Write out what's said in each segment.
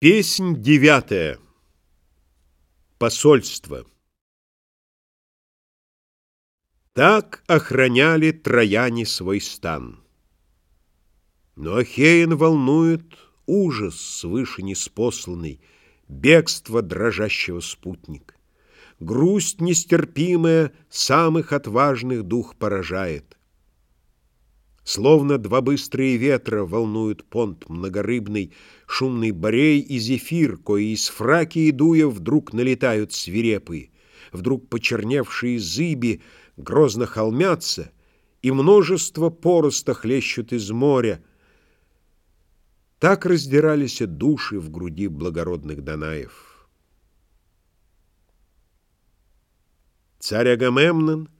Песнь девятая. Посольство. Так охраняли трояне свой стан. Но Ахеин волнует ужас свыше неспосланный, Бегство дрожащего спутник. Грусть нестерпимая самых отважных дух поражает. Словно два быстрые ветра волнуют понт многорыбный, Шумный борей и зефир, кои из фраки идуя Вдруг налетают свирепые, Вдруг почерневшие зыби грозно холмятся, И множество пороста хлещут из моря. Так раздирались души в груди благородных Данаев. Царь Агамемнон —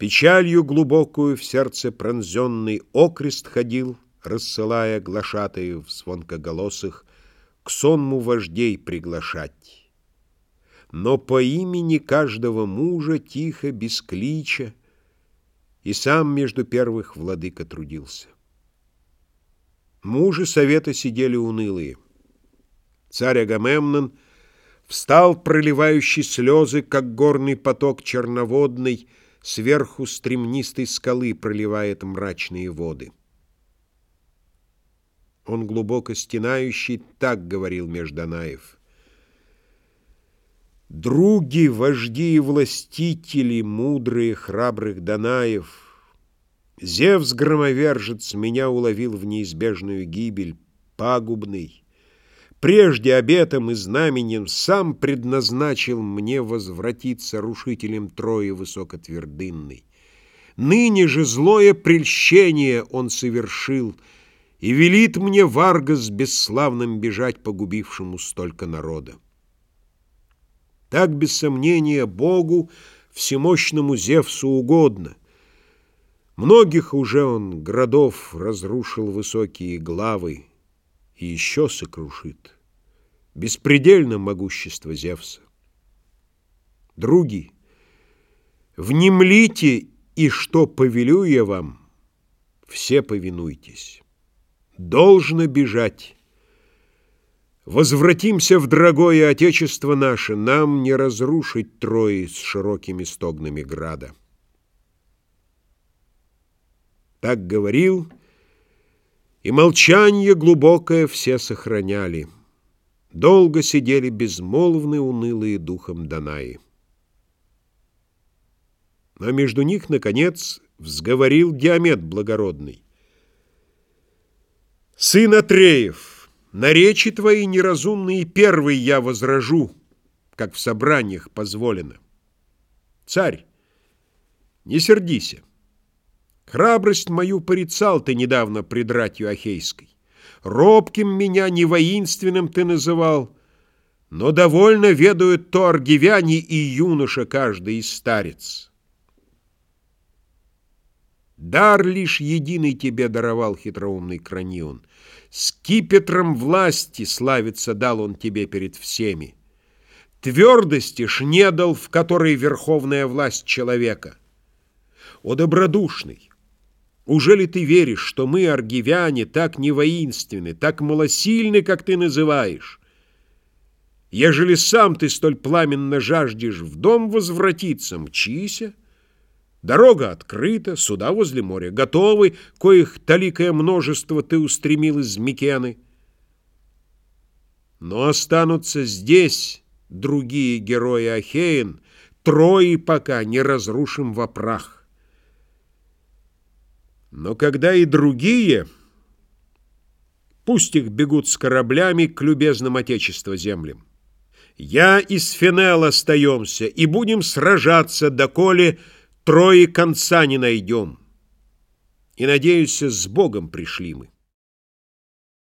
Печалью глубокую в сердце пронзенный окрест ходил, Рассылая глашатаев звонкоголосых К сонму вождей приглашать. Но по имени каждого мужа Тихо, без клича, И сам между первых владыка трудился. Мужи совета сидели унылые. Царь Агамемнон Встал, проливающий слезы, Как горный поток черноводный, Сверху стремнистой скалы проливает мрачные воды. Он глубоко стенающий так говорил Межданаев. Други, вожди и властители, мудрые, храбрых Данаев, Зевс громовержец меня уловил в неизбежную гибель, пагубный, Прежде обетом и знаменем сам предназначил мне возвратиться рушителем Трои высокотвердынной. Ныне же злое прельщение он совершил и велит мне Варгас бесславным бежать погубившему столько народа. Так, без сомнения, Богу, всемощному Зевсу угодно. Многих уже он городов разрушил высокие главы, и еще сокрушит. Беспредельно могущество Зевса. Други, внемлите, и что повелю я вам, все повинуйтесь. Должно бежать. Возвратимся в дорогое Отечество наше, нам не разрушить Трои с широкими стогнами града. Так говорил и молчание глубокое все сохраняли. Долго сидели безмолвные, унылые духом Данаи. Но между них, наконец, взговорил Диамет благородный. «Сын Атреев, на речи твои неразумные первый я возражу, как в собраниях позволено. Царь, не сердися. Храбрость мою порицал ты недавно пред ратью Ахейской. Робким меня не воинственным ты называл, но довольно ведают то аргивяне и юноша каждый из старец. Дар лишь единый тебе даровал хитроумный Кранион. Скипетром власти славиться дал он тебе перед всеми. Твердости ж не дал, в которой верховная власть человека. О добродушный! Уже ли ты веришь, что мы, аргивяне, так не воинственны, так малосильны, как ты называешь? Ежели сам ты столь пламенно жаждешь в дом возвратиться, мчися. Дорога открыта, суда возле моря готовы, коих таликое множество ты устремил из Микены. Но останутся здесь другие герои Ахеин, трои пока не разрушим во прах. Но когда и другие, пусть их бегут с кораблями к любезным Отечества землям. Я и с Фенел остаемся, и будем сражаться, доколе трое конца не найдем. И, надеюсь, с Богом пришли мы.